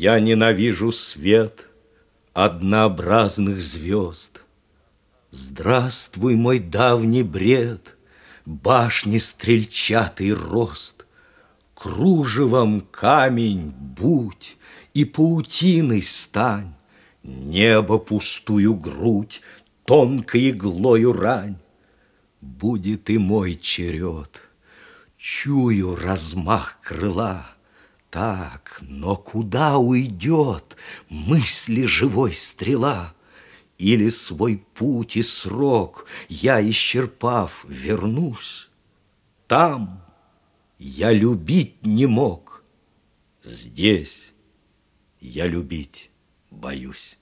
Я ненавижу свет однообразных звезд. Здравствуй, мой давний бред, Башни стрельчатый рост. Кружевом камень будь И паутиной стань, Небо пустую грудь Тонкой иглою рань. Будет и мой черед. Чую размах крыла, Так, но куда уйдет Мысли живой стрела? Или свой путь и срок Я, исчерпав, вернусь? Там я любить не мог, Здесь я любить боюсь.